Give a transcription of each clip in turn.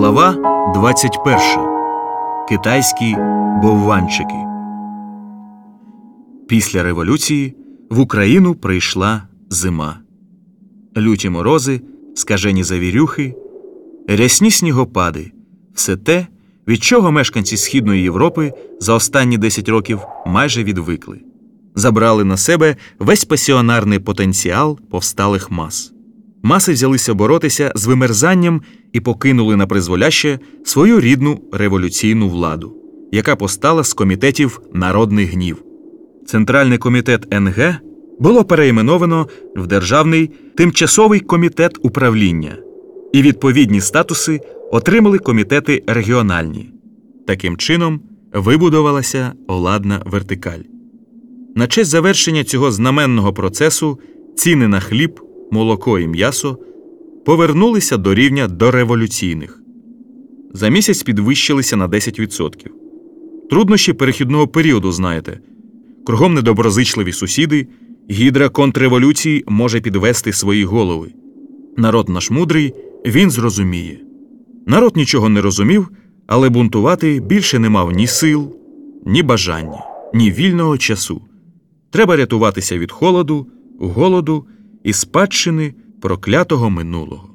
Глава 21. Китайські бовванчики. Після революції в Україну прийшла зима. Люті морози, скажені завірюхи, рясні снігопади все те, від чого мешканці Східної Європи за останні 10 років майже відвикли, забрали на себе весь пасіонарний потенціал повсталих мас. Маси взялися боротися з вимерзанням і покинули на призволяще свою рідну революційну владу, яка постала з комітетів Народний гнів. Центральний комітет НГ було переіменовано в Державний тимчасовий комітет управління, і відповідні статуси отримали комітети регіональні. Таким чином вибудувалася владна вертикаль. На честь завершення цього знаменного процесу ціни на хліб, молоко і м'ясо повернулися до рівня дореволюційних. За місяць підвищилися на 10%. Труднощі перехідного періоду знаєте. Кругом недоброзичливі сусіди, гідра контрреволюції може підвести свої голови. Народ наш мудрий, він зрозуміє. Народ нічого не розумів, але бунтувати більше не мав ні сил, ні бажання, ні вільного часу. Треба рятуватися від холоду, голоду і спадщини проклятого минулого.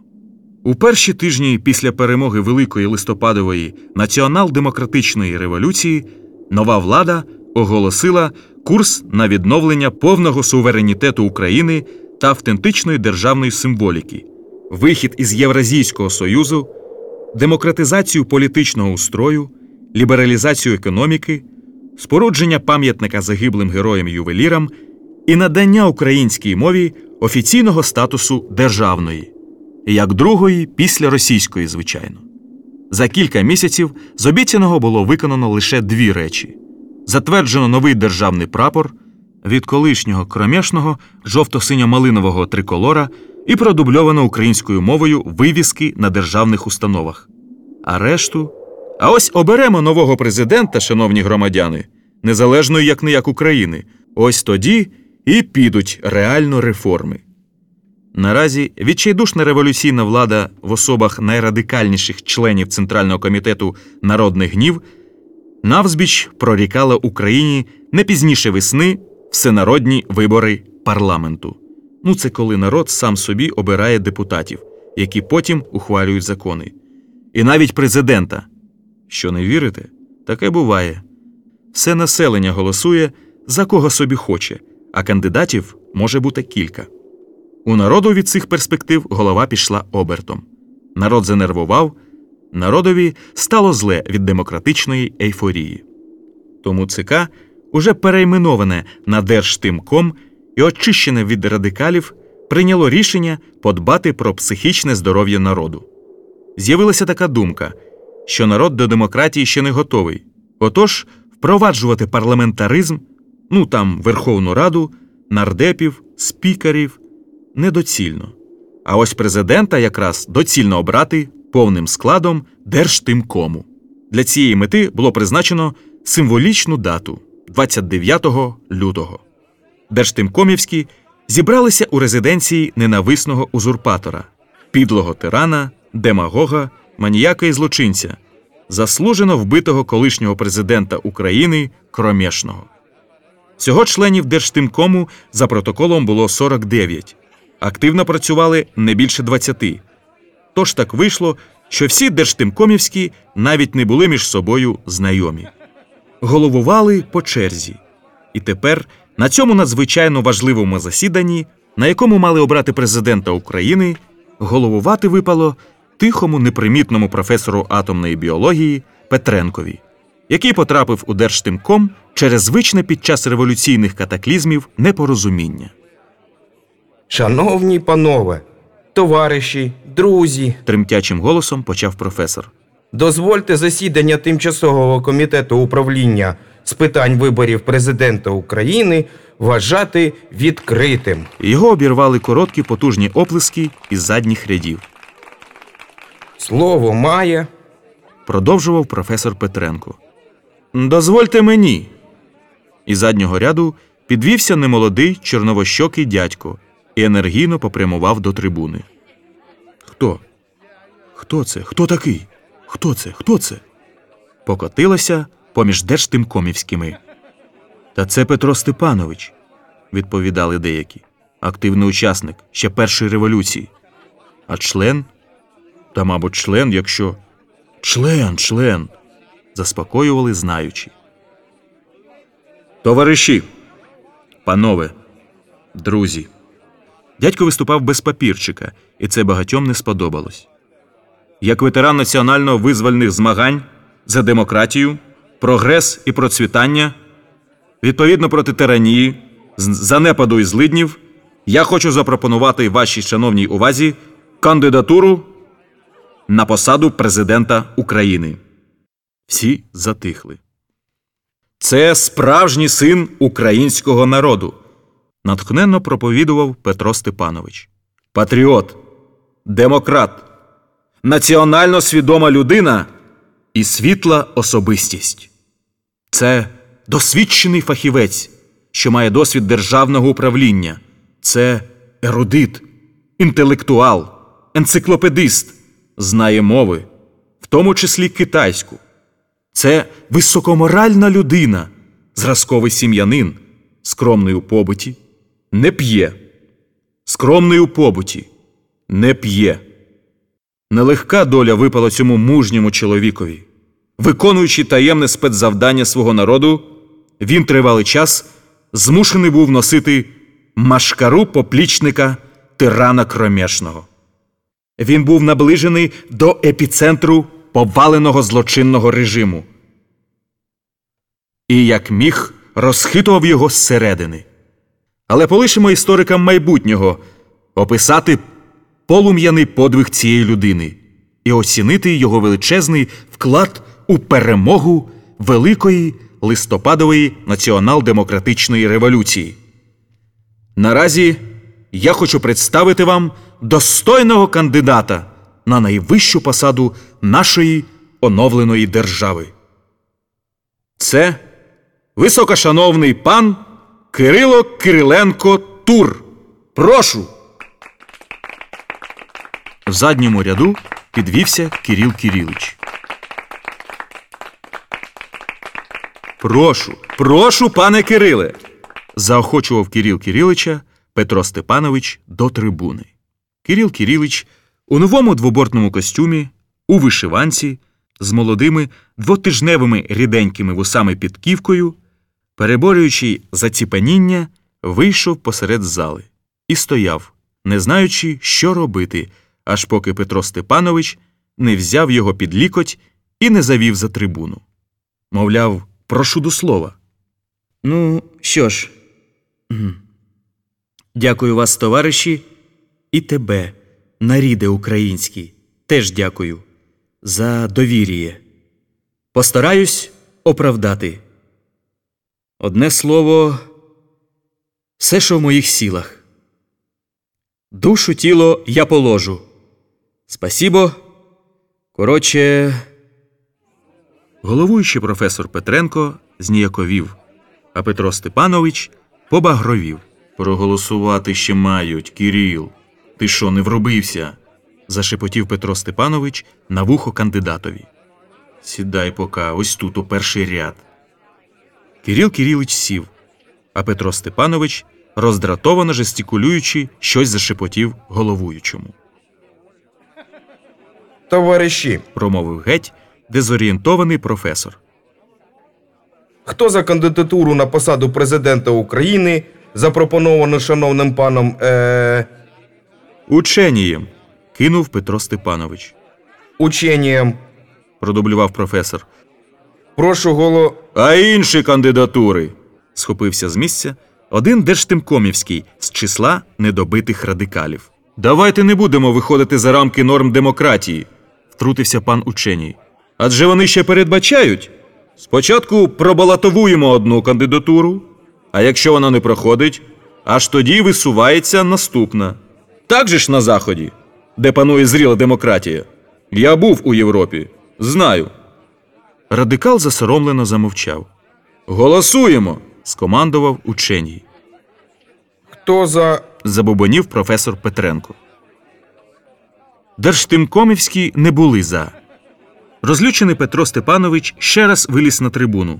У перші тижні після перемоги Великої листопадової націонал-демократичної революції нова влада оголосила курс на відновлення повного суверенітету України та автентичної державної символіки, вихід із Євразійського Союзу, демократизацію політичного устрою, лібералізацію економіки, спорудження пам'ятника загиблим героям ювелірам і надання українській мові офіційного статусу державної, як другої після російської, звичайно. За кілька місяців з обіцяного було виконано лише дві речі: затверджено новий державний прапор від колишнього кромешного жовто-синьо-малинового триколора і продубльовано українською мовою вивіски на державних установах. А решту. А ось оберемо нового президента, шановні громадяни, незалежної як не як України. Ось тоді і підуть реально реформи. Наразі відчайдушна революційна влада в особах найрадикальніших членів Центрального комітету Народний гнів навзбіч прорікала Україні не пізніше весни всенародні вибори парламенту. Ну, це коли народ сам собі обирає депутатів, які потім ухвалюють закони. І навіть президента. Що не вірите, таке буває. Все населення голосує за кого собі хоче, а кандидатів може бути кілька. У народу від цих перспектив голова пішла обертом. Народ занервував, народові стало зле від демократичної ейфорії. Тому ЦК уже перейменоване на Держтимком і очищене від радикалів прийняло рішення подбати про психічне здоров'я народу. З'явилася така думка, що народ до демократії ще не готовий. Отож, впроваджувати парламентаризм, ну там Верховну Раду, нардепів, спікерів недоцільно. А ось президента якраз доцільно обрати повним складом Держтимкому. Для цієї мети було призначено символічну дату 29 лютого. Держтимкомівські зібралися у резиденції ненависного узурпатора, підлого тирана, демагога, маніяка і злочинця, заслужено вбитого колишнього президента України Кромешного. Всього членів Держтимкому за протоколом було 49. Активно працювали не більше 20. Тож так вийшло, що всі держтимкомівські навіть не були між собою знайомі. Головували по черзі. І тепер на цьому надзвичайно важливому засіданні, на якому мали обрати президента України, головувати випало тихому непримітному професору атомної біології Петренкові, який потрапив у Держтимком через звичне під час революційних катаклізмів непорозуміння. Шановні панове, товариші, друзі, Тремтячим голосом почав професор. дозвольте засідання тимчасового комітету управління з питань виборів президента України вважати відкритим. Його обірвали короткі потужні оплески із задніх рядів. Слово має Продовжував професор Петренко. Дозвольте мені. Із заднього ряду підвівся немолодий чорновощокий дядько і енергійно попрямував до трибуни. Хто? Хто це? Хто такий? Хто це? Хто це? Покотилося поміж держтимкомівськими. Та це Петро Степанович, відповідали деякі. Активний учасник ще першої революції. А член? Та, мабуть, член, якщо. Член, член. Заспокоювали знаючі. Товариші, панове, друзі. Дядько виступав без папірчика, і це багатьом не сподобалось. Як ветеран національно визвольних змагань за демократію, прогрес і процвітання, відповідно проти тиранії, занепаду і злиднів, я хочу запропонувати вашій шановній увазі кандидатуру на посаду президента України. Всі затихли. Це справжній син українського народу, натхненно проповідував Петро Степанович. Патріот, демократ, національно свідома людина і світла особистість. Це досвідчений фахівець, що має досвід державного управління. Це ерудит, інтелектуал, енциклопедист, знає мови, в тому числі китайську. Це високоморальна людина, зразковий сім'янин, скромний у побуті, не п'є, скромний у побуті, не п'є. Нелегка доля випала цьому мужньому чоловікові. Виконуючи таємне спецзавдання свого народу, він тривалий час змушений був носити машкару поплічника тирана кромешного. Він був наближений до епіцентру поваленого злочинного режиму. І як міг розхитував його зсередини. Але полишимо історикам майбутнього описати полум'яний подвиг цієї людини і оцінити його величезний вклад у перемогу великої листопадової націонал-демократичної революції. Наразі я хочу представити вам достойного кандидата на найвищу посаду нашої оновленої держави. Це високошановний пан Кирило Кириленко Тур. Прошу. В задньому ряду підвівся Кирил Кирилич. Прошу, прошу, пане Кириле. заохочував Кирил Кирилича Петро Степанович до трибуни. Кирил Кирилич у новому двобортному костюмі, у вишиванці, з молодими двотижневими ріденькими вусами під ківкою, переборюючи заціпаніння, вийшов посеред зали і стояв, не знаючи, що робити, аж поки Петро Степанович не взяв його під лікоть і не завів за трибуну. Мовляв, прошу до слова. Ну, що ж, дякую вас, товариші, і тебе, наріде український, теж дякую за довір'я. Постараюсь оправдати. Одне слово, все, що в моїх силах. Душу тіло я положу. Спасібо. Коротше. Головуючий професор Петренко зніяковів, а Петро Степанович побагровів. Проголосувати ще мають, Кіріл. Ти що, не вробився? зашепотів Петро Степанович на вухо кандидатові. Сідай пока, ось тут у перший ряд. Кирил Кирилич сів, а Петро Степанович, роздратовано жестикулюючи, щось зашепотів головуючому. Товариші, Промовив геть дезорієнтований професор. хто за кандидатуру на посаду президента України, запропоновану шановним паном е, Ученієм. кинув Петро Степанович. ученням, Продублював професор. прошу голо. А інші кандидатури. схопився з місця один держтимкомівський з числа недобитих радикалів. Давайте не будемо виходити за рамки норм демократії, втрутився пан ученій. Адже вони ще передбачають. Спочатку пробалатовуємо одну кандидатуру, а якщо вона не проходить, аж тоді висувається наступна. Так же ж на Заході, де панує зріла демократія. Я був у Європі, знаю. Радикал засоромлено замовчав. Голосуємо. скомандував ученій. Хто за. Забобонів професор Петренко. Держтимкомівські не були за. Розлючений Петро Степанович ще раз виліз на трибуну.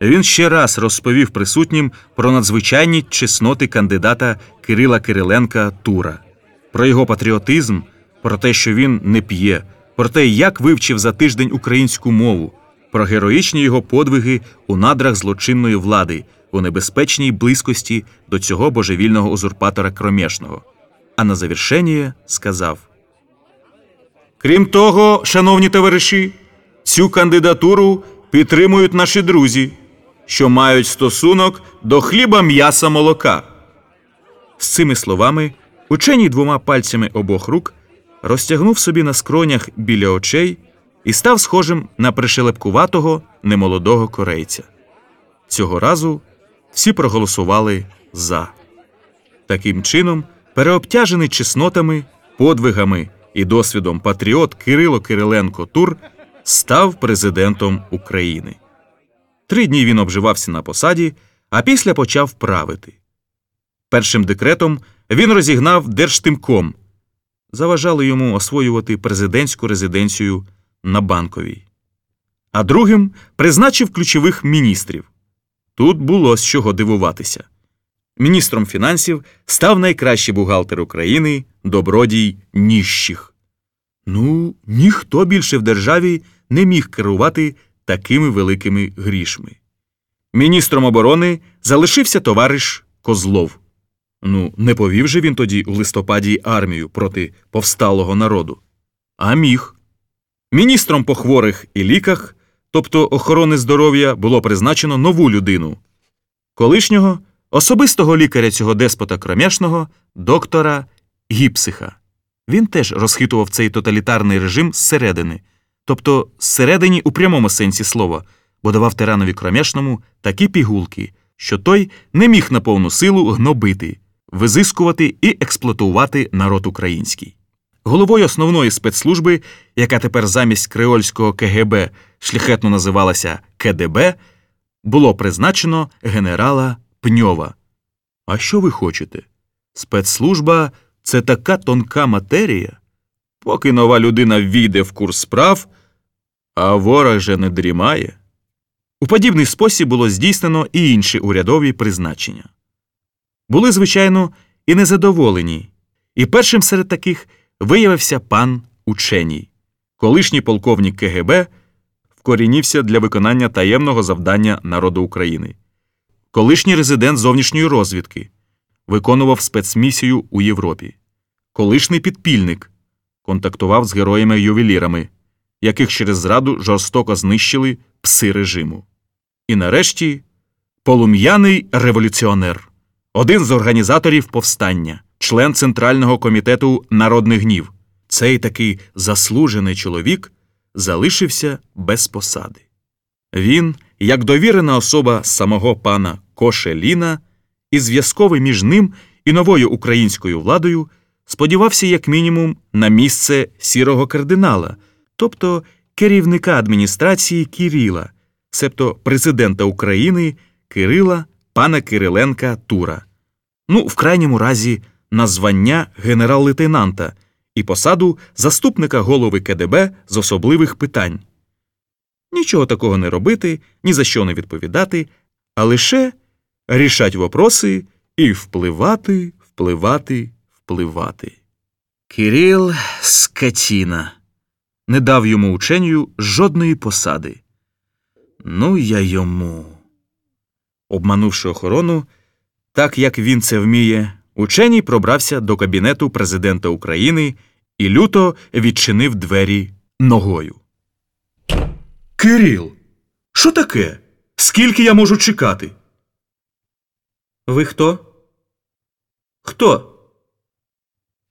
Він ще раз розповів присутнім про надзвичайні чесноти кандидата Кирила Кириленка Тура, про його патріотизм, про те, що він не п'є, про те, як вивчив за тиждень українську мову, про героїчні його подвиги у надрах злочинної влади, у небезпечній близькості до цього божевільного узурпатора кромешного. А на завершення сказав. Крім того, шановні товариші, цю кандидатуру підтримують наші друзі, що мають стосунок до хліба м'яса молока. З цими словами ученій двома пальцями обох рук розтягнув собі на скронях біля очей і став схожим на пришелепкуватого немолодого корейця. Цього разу всі проголосували за. Таким чином, переобтяжений чеснотами, подвигами і досвідом патріот Кирило Кириленко Тур став президентом України. Три дні він обживався на посаді, а після почав правити. Першим декретом він розігнав Держтимком. Заважали йому освоювати президентську резиденцію на банковій. А другим призначив ключових міністрів. Тут було з чого дивуватися. Міністром фінансів став найкращий бухгалтер України Добродій Ніщих. Ну, ніхто більше в державі не міг керувати такими великими грішми. Міністром оборони залишився товариш Козлов. Ну, не повів же він тоді у листопаді армію проти повсталого народу. А міг. Міністром по хворих і ліках, тобто охорони здоров'я, було призначено нову людину колишнього особистого лікаря цього деспота кромешного, доктора Гіпсиха. Він теж розхитував цей тоталітарний режим зсередини, тобто зсередині у прямому сенсі слова, бо давав тиранові кромешному такі пігулки, що той не міг на повну силу гнобити, визискувати і експлуатувати народ український. Головою основної спецслужби, яка тепер замість креольського КГБ шляхетно називалася КДБ, було призначено генерала Пньова. А що ви хочете? Спецслужба це така тонка матерія. Поки нова людина ввійде в курс справ, а ворог же не дрімає. У подібний спосіб було здійснено і інші урядові призначення. Були, звичайно, і незадоволені, і першим серед таких виявився пан Ученій, колишній полковник КГБ, вкорінівся для виконання таємного завдання народу України, колишній резидент зовнішньої розвідки, виконував спецмісію у Європі, колишній підпільник, контактував з героями-ювелірами, яких через зраду жорстоко знищили пси режиму. І нарешті полум'яний революціонер, один з організаторів повстання, член Центрального комітету Народний гнів. Цей такий заслужений чоловік залишився без посади. Він, як довірена особа самого пана Кошеліна, і зв'язковий між ним і новою українською владою, сподівався як мінімум на місце сірого кардинала, тобто керівника адміністрації Кіріла, себто президента України Кирила пана Кириленка Тура. Ну, в крайньому разі, на звання генерал-лейтенанта і посаду заступника голови КДБ з особливих питань. Нічого такого не робити, ні за що не відповідати, а лише рішать вопроси і впливати, впливати, впливати. Кирил скотіна не дав йому ученню жодної посади. Ну, я йому. Обманувши охорону, так як він це вміє, ученій пробрався до кабінету президента України і люто відчинив двері ногою. Кирил, що таке? Скільки я можу чекати? Ви хто? Хто?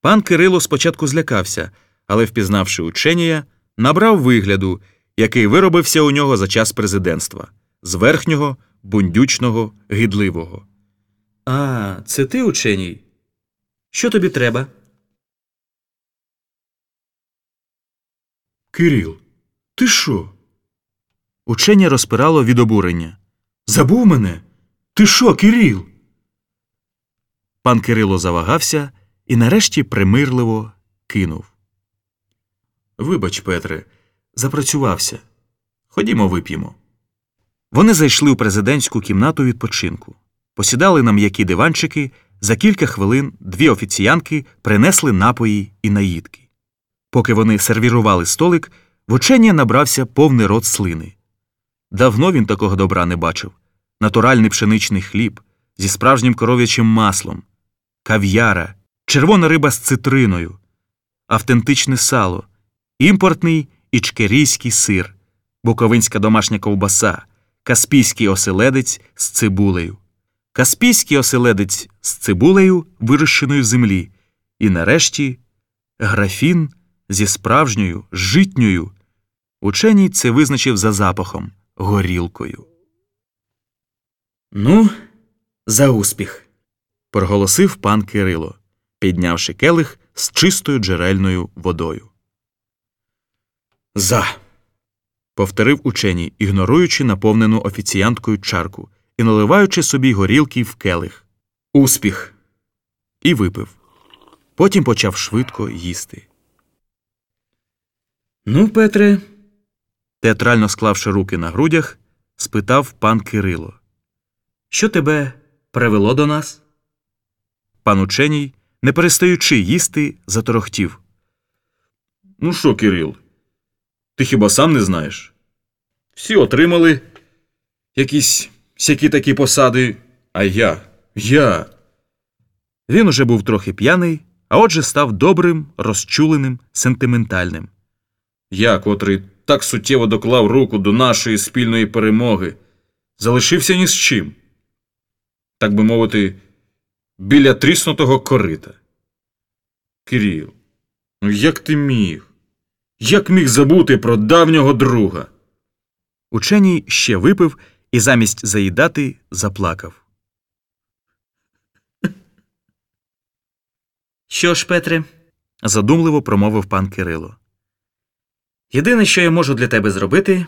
Пан Кирило спочатку злякався, але, впізнавши ученія, набрав вигляду, який виробився у нього за час президентства з верхнього, бундючного, гидливого. А, це ти ученій? Що тобі треба? Кирил, ти що? Учення розпирало від обурення. Забув мене? Ти що, Кирил? Пан Кирило завагався і нарешті примирливо кинув. Вибач, Петре, запрацювався. Ходімо, вип'ємо. Вони зайшли у президентську кімнату відпочинку, посідали на м'які диванчики. За кілька хвилин дві офіціянки принесли напої і наїдки. Поки вони сервірували столик, в учення набрався повний рот слини. Давно він такого добра не бачив натуральний пшеничний хліб зі справжнім коров'ячим маслом, кав'яра, червона риба з цитриною, автентичне сало, імпортний ічкерійський сир, буковинська домашня ковбаса, каспійський оселедець з цибулею, каспійський оселедець з цибулею, вирощеною в землі, і нарешті графін зі справжньою житньою. Ученій це визначив за запахом горілкою. Ну, за успіх. проголосив пан Кирило, піднявши келих з чистою джерельною водою. За. повторив ученій, ігноруючи наповнену офіціанткою чарку і наливаючи собі горілки в келих. Успіх. І випив. Потім почав швидко їсти. Ну, Петре. театрально склавши руки на грудях, спитав пан Кирило. Що тебе привело до нас? Пан ученій, не перестаючи їсти, заторохтів. Ну що, Кирил? Ти хіба сам не знаєш? Всі отримали якісь сякі такі посади, а я, я. Він уже був трохи п'яний, а отже став добрим, розчуленим, сентиментальним. Я, котрий так суттєво доклав руку до нашої спільної перемоги, залишився ні з чим. Так би мовити, біля тріснутого корита. Кирил, ну як ти міг? Як міг забути про давнього друга? Ученій ще випив і замість заїдати заплакав. Що ж, Петре? задумливо промовив пан Кирило. Єдине, що я можу для тебе зробити,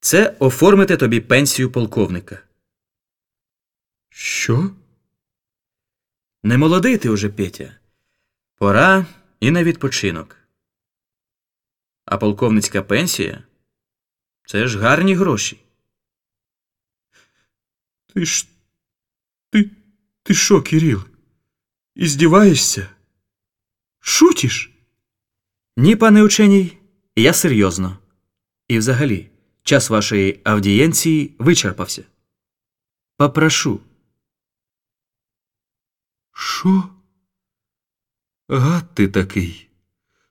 це оформити тобі пенсію полковника. Що? Не молодий ти уже, Петя. Пора і на відпочинок. А полковницька пенсія це ж гарні гроші. Ти ж. Ти. Ти що, Кирил? Іздіваєшся? Шутиш? Ні, пане ученій, я серйозно. І взагалі, час вашої авдієнції вичерпався. Попрошу. Що? Гад ти такий.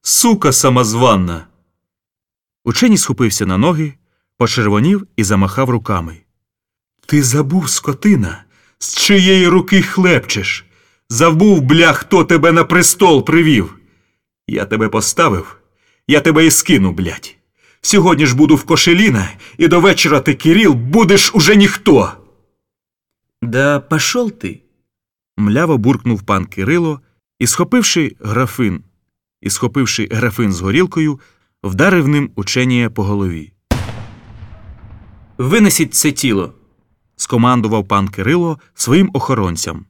Сука самозванна. Ученій схопився на ноги, почервонів і замахав руками. Ти забув, скотина, з чиєї руки хлебчеш. Забув, бля, хто тебе на престол привів. Я тебе поставив, я тебе і скину, блядь. Сьогодні ж буду в кошеліна, і до вечора ти, Кирил, будеш уже ніхто. Да пошел ти. Мляво буркнув пан Кирило і, схопивши графин, і схопивши графин з горілкою, вдарив ним ученіє по голові. Винесіть це тіло, скомандував пан Кирило своїм охоронцям,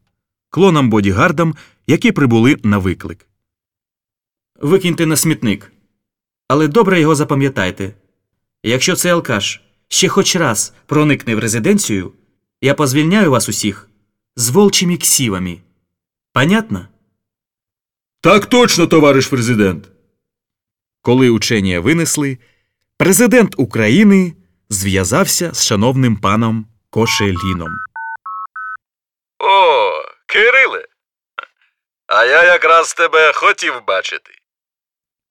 клонам бодігардам, які прибули на виклик. Викиньте на смітник. Але добре його запам'ятайте. Якщо цей алкаш ще хоч раз проникне в резиденцію, я позвільняю вас усіх з волчими ксівами. Понятно? Так точно, товариш президент. Коли учення винесли, президент України зв'язався з шановним паном Кошеліном. О, Кириле. А я якраз тебе хотів бачити.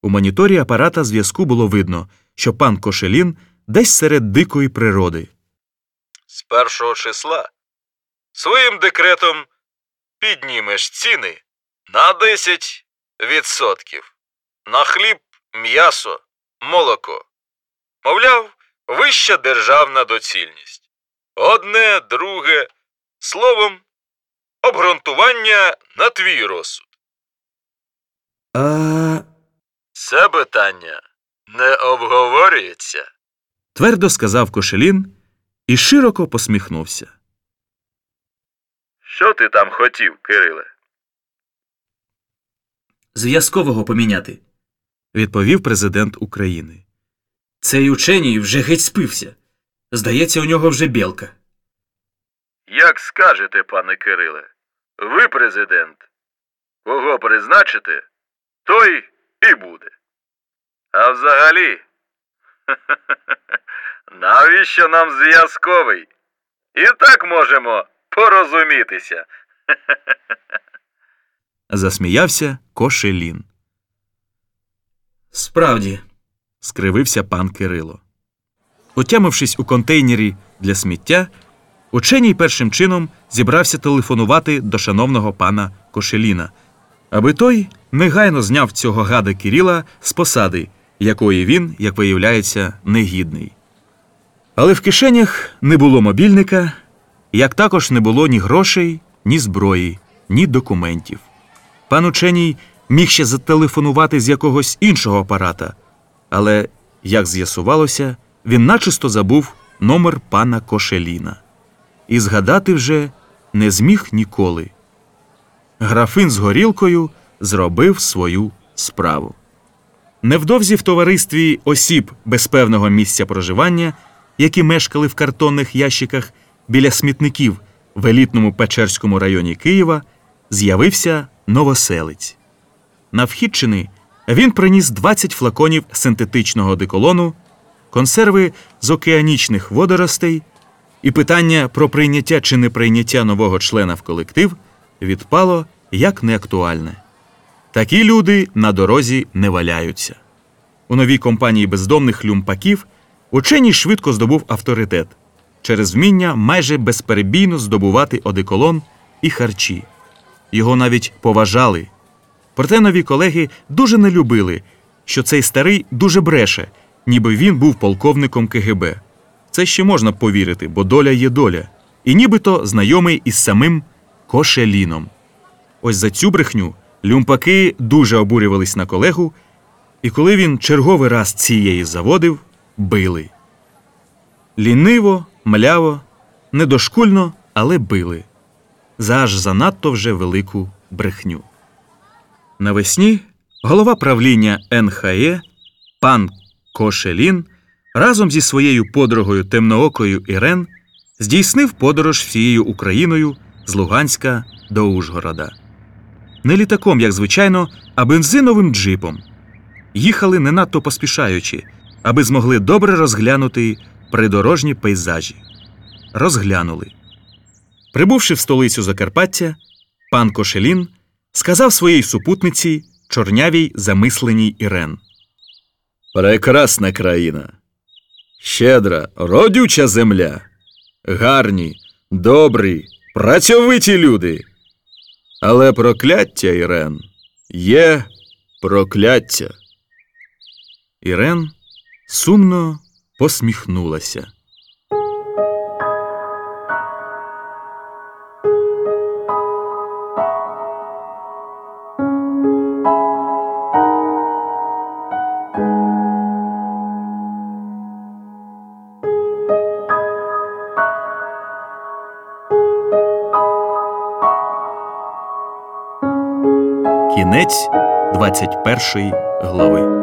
У моніторі апарата зв'язку було видно, що пан Кошелін десь серед дикої природи. З першого числа своїм декретом піднімеш ціни на 10 відсотків. На хліб, м'ясо, молоко. Мовляв, вища державна доцільність. Одне, друге, словом, обґрунтування на твій розсуд. А. Це питання не обговорюється. твердо сказав Кошелін і широко посміхнувся. Що ти там хотів, Кириле? Зв'язкового поміняти. відповів президент України. Цей ученій вже геть спився. Здається, у нього вже білка. Як скажете, пане Кириле, ви президент. Кого призначите, той і буде. А взагалі, навіщо нам зв'язковий? І так можемо порозумітися. Засміявся Кошелін. Справді, скривився пан Кирило. Отямившись у контейнері для сміття, ученій першим чином зібрався телефонувати до шановного пана Кошеліна, аби той негайно зняв цього гада Кирила з посади, якої він, як виявляється, негідний. Але в кишенях не було мобільника, як також не було ні грошей, ні зброї, ні документів. Пан ученій міг ще зателефонувати з якогось іншого апарата, але, як з'ясувалося, він начисто забув номер пана Кошеліна. І згадати вже не зміг ніколи. Графин з горілкою зробив свою справу. Невдовзі в товаристві осіб без певного місця проживання, які мешкали в картонних ящиках біля смітників в елітному Печерському районі Києва, з'явився новоселець. На вхідчини він приніс 20 флаконів синтетичного деколону, консерви з океанічних водоростей, і питання про прийняття чи неприйняття нового члена в колектив відпало як неактуальне. Такі люди на дорозі не валяються. У новій компанії бездомних люмпаків ученій швидко здобув авторитет через вміння майже безперебійно здобувати одеколон і харчі. Його навіть поважали. Проте нові колеги дуже не любили, що цей старий дуже бреше, ніби він був полковником КГБ. Це ще можна повірити, бо доля є доля, і нібито знайомий із самим Кошеліном. Ось за цю брехню люмпаки дуже обурювались на колегу, і коли він черговий раз цієї заводив, били. Ліниво, мляво, недошкульно, але били. За аж занадто вже велику брехню. Навесні голова правління НХЕ пан Кошелін разом зі своєю подругою темноокою Ірен здійснив подорож всією Україною з Луганська до Ужгорода. Не літаком, як звичайно, а бензиновим джипом. Їхали не надто поспішаючи, аби змогли добре розглянути придорожні пейзажі. Розглянули. Прибувши в столицю Закарпаття, пан Кошелін сказав своїй супутниці чорнявій замисленій Ірен. Прекрасна країна. Щедра, родюча земля. Гарні, добрі, працьовиті люди. Але прокляття, Ірен, є прокляття. Ірен сумно посміхнулася. Кінець 21 глави.